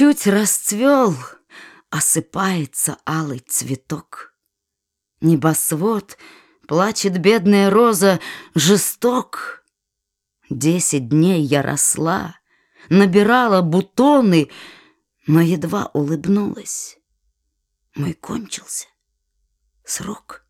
Чуть расцвел, осыпается алый цветок. Небосвод, плачет бедная роза, жесток. Десять дней я росла, набирала бутоны, но едва улыбнулась. Мой кончился срок.